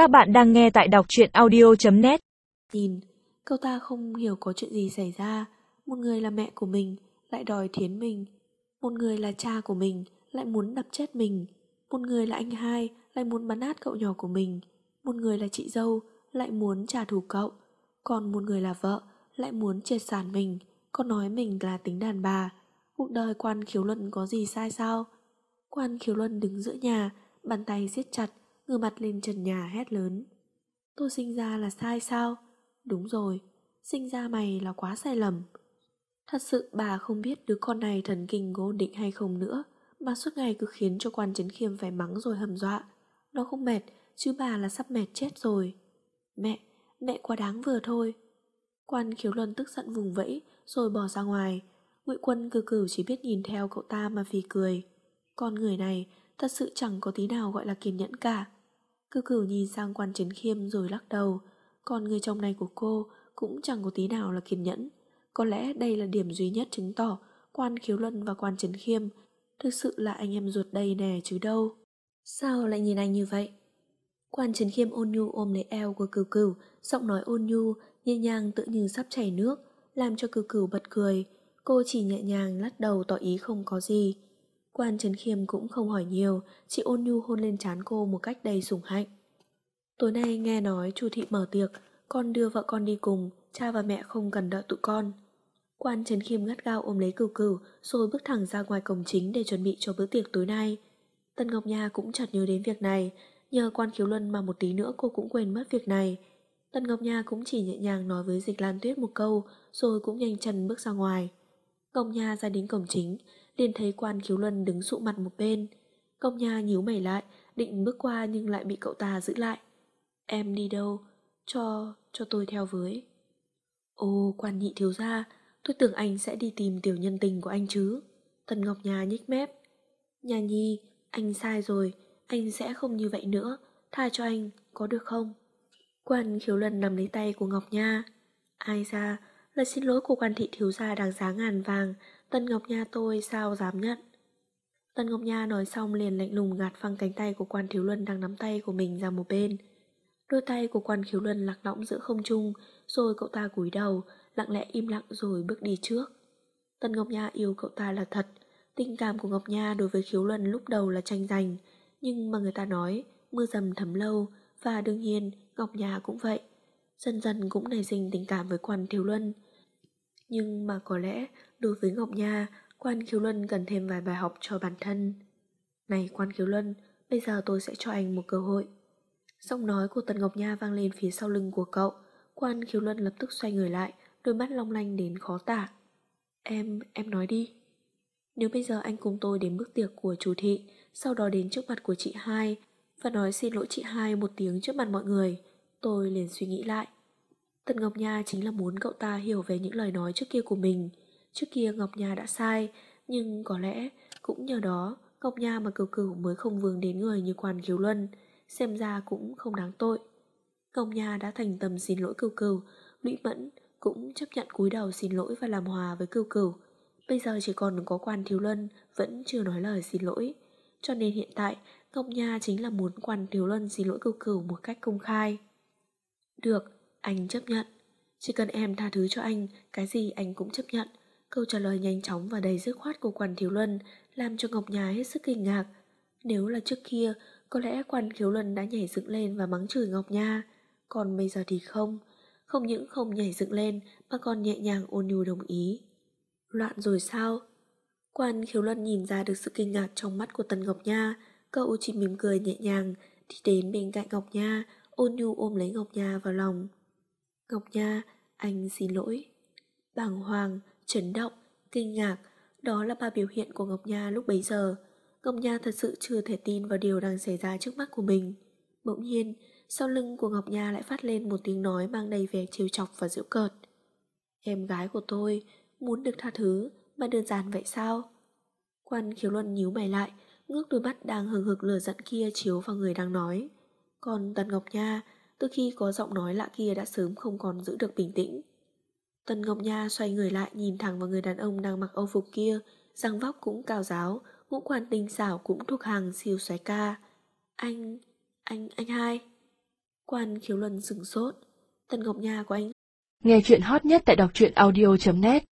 Các bạn đang nghe tại đọc truyện audio.net Nhìn, cậu ta không hiểu có chuyện gì xảy ra. Một người là mẹ của mình, lại đòi thiến mình. Một người là cha của mình, lại muốn đập chết mình. Một người là anh hai, lại muốn bắn nát cậu nhỏ của mình. Một người là chị dâu, lại muốn trả thù cậu. Còn một người là vợ, lại muốn triệt sản mình. Còn nói mình là tính đàn bà. Cuộc đời quan khiếu luận có gì sai sao? Quan khiếu luân đứng giữa nhà, bàn tay siết chặt, ngửa mặt lên trần nhà hét lớn. Tôi sinh ra là sai sao? Đúng rồi, sinh ra mày là quá sai lầm. Thật sự bà không biết đứa con này thần kinh có ổn định hay không nữa, mà suốt ngày cứ khiến cho quan chấn khiêm phải mắng rồi hầm dọa. Nó không mệt, chứ bà là sắp mệt chết rồi. Mẹ, mẹ quá đáng vừa thôi. Quan khiếu luân tức giận vùng vẫy rồi bỏ ra ngoài. Ngụy quân cử cử chỉ biết nhìn theo cậu ta mà vì cười. Con người này thật sự chẳng có tí nào gọi là kiên nhẫn cả. Cư cửu nhìn sang quan chấn khiêm rồi lắc đầu. Còn người chồng này của cô cũng chẳng có tí nào là kiên nhẫn. Có lẽ đây là điểm duy nhất chứng tỏ quan khiếu luân và quan chấn khiêm thực sự là anh em ruột đây nè chứ đâu. Sao lại nhìn anh như vậy? Quan trấn khiêm ôn nhu ôm lấy eo của cửu cửu, giọng nói ôn nhu, nhẹ nhàng tự như sắp chảy nước, làm cho cửu cửu bật cười. Cô chỉ nhẹ nhàng lắc đầu tỏ ý không có gì. Quan Trấn Khiêm cũng không hỏi nhiều, chỉ ôn nhu hôn lên trán cô một cách đầy sủng hạnh. Tối nay nghe nói chu thị mở tiệc, con đưa vợ con đi cùng, cha và mẹ không cần đợi tụi con. Quan Trấn Khiêm gắt gao ôm lấy cửu cửu rồi bước thẳng ra ngoài cổng chính để chuẩn bị cho bữa tiệc tối nay. Tân Ngọc Nha cũng chợt nhớ đến việc này, nhờ quan khiếu luân mà một tí nữa cô cũng quên mất việc này. Tân Ngọc Nha cũng chỉ nhẹ nhàng nói với Dịch Lan Tuyết một câu rồi cũng nhanh chân bước ra ngoài. Ngọc Nha ra đến cổng chính, liền thấy quan khiếu luân đứng sụ mặt một bên. Công nha nhíu mày lại, định bước qua nhưng lại bị cậu ta giữ lại. Em đi đâu? Cho, cho tôi theo với. ô quan nhị thiếu gia, tôi tưởng anh sẽ đi tìm tiểu nhân tình của anh chứ. Tần Ngọc Nhà nhích mép. Nhà nhi, anh sai rồi, anh sẽ không như vậy nữa, tha cho anh, có được không? Quan khiếu luân nằm lấy tay của Ngọc Nha. Ai ra, lời xin lỗi của quan thị thiếu gia đáng giá ngàn vàng, Tân Ngọc Nha tôi sao dám nhận. Tân Ngọc Nha nói xong liền lạnh lùng gạt phăng cánh tay của quan thiếu luân đang nắm tay của mình ra một bên. Đôi tay của quan khiếu luân lạc lõng giữa không trung, rồi cậu ta cúi đầu, lặng lẽ im lặng rồi bước đi trước. Tân Ngọc Nha yêu cậu ta là thật, tình cảm của Ngọc Nha đối với khiếu luân lúc đầu là tranh giành, nhưng mà người ta nói mưa dầm thấm lâu, và đương nhiên Ngọc Nha cũng vậy. Dần dần cũng nảy sinh tình cảm với quan thiếu luân. Nhưng mà có lẽ đối với Ngọc Nha, quan khiếu luân cần thêm vài bài học cho bản thân. Này quan khiếu luân, bây giờ tôi sẽ cho anh một cơ hội. Giọng nói của Tần Ngọc Nha vang lên phía sau lưng của cậu. Quan khiếu luân lập tức xoay người lại, đôi mắt long lanh đến khó tả. Em, em nói đi. Nếu bây giờ anh cùng tôi đến bữa tiệc của chủ thị, sau đó đến trước mặt của chị hai và nói xin lỗi chị hai một tiếng trước mặt mọi người, tôi liền suy nghĩ lại. Tần Ngọc Nha chính là muốn cậu ta hiểu về những lời nói trước kia của mình. Trước kia Ngọc Nha đã sai, nhưng có lẽ cũng nhờ đó Ngọc Nha mà cửu cửu mới không vương đến người như quan khiếu luân, xem ra cũng không đáng tội. Ngọc Nha đã thành tâm xin lỗi cửu cửu, Lũy Mẫn cũng chấp nhận cúi đầu xin lỗi và làm hòa với cửu cửu. Bây giờ chỉ còn có quan thiếu luân vẫn chưa nói lời xin lỗi. Cho nên hiện tại Ngọc Nha chính là muốn quan thiếu luân xin lỗi cửu cửu một cách công khai. Được, anh chấp nhận. Chỉ cần em tha thứ cho anh, cái gì anh cũng chấp nhận. Câu trả lời nhanh chóng và đầy dứt khoát của quan thiếu luân làm cho Ngọc Nhà hết sức kinh ngạc. Nếu là trước kia, có lẽ quan thiếu luân đã nhảy dựng lên và mắng chửi Ngọc Nha. Còn bây giờ thì không. Không những không nhảy dựng lên mà còn nhẹ nhàng ôn nhu đồng ý. Loạn rồi sao? Quan khiếu luân nhìn ra được sự kinh ngạc trong mắt của Tần Ngọc Nha. Cậu chỉ mỉm cười nhẹ nhàng, đi đến bên cạnh Ngọc Nha, ôn nhu ôm lấy Ngọc Nha vào lòng. Ngọc Nha, anh xin lỗi. Bàng hoàng, chấn động, kinh ngạc, đó là ba biểu hiện của Ngọc Nha lúc bấy giờ. Ngọc Nha thật sự chưa thể tin vào điều đang xảy ra trước mắt của mình. Bỗng nhiên, sau lưng của Ngọc Nha lại phát lên một tiếng nói mang đầy vẻ trêu chọc và giễu cợt. Em gái của tôi, muốn được tha thứ, mà đơn giản vậy sao? Quan khiếu luân nhíu mày lại, ngước đôi mắt đang hừng hực lửa giận kia chiếu vào người đang nói. Còn Tần Ngọc Nha, từ khi có giọng nói lạ kia đã sớm không còn giữ được bình tĩnh. Tần Ngọc Nha xoay người lại nhìn thẳng vào người đàn ông đang mặc âu phục kia, răng vóc cũng cao giáo, ngũ quan tinh xảo cũng thuộc hàng siêu xoáy ca. Anh, anh, anh hai. Quan khiếu luân sửng sốt. Tần Ngọc Nha của anh Nghe chuyện hot nhất tại đọc truyện audio.net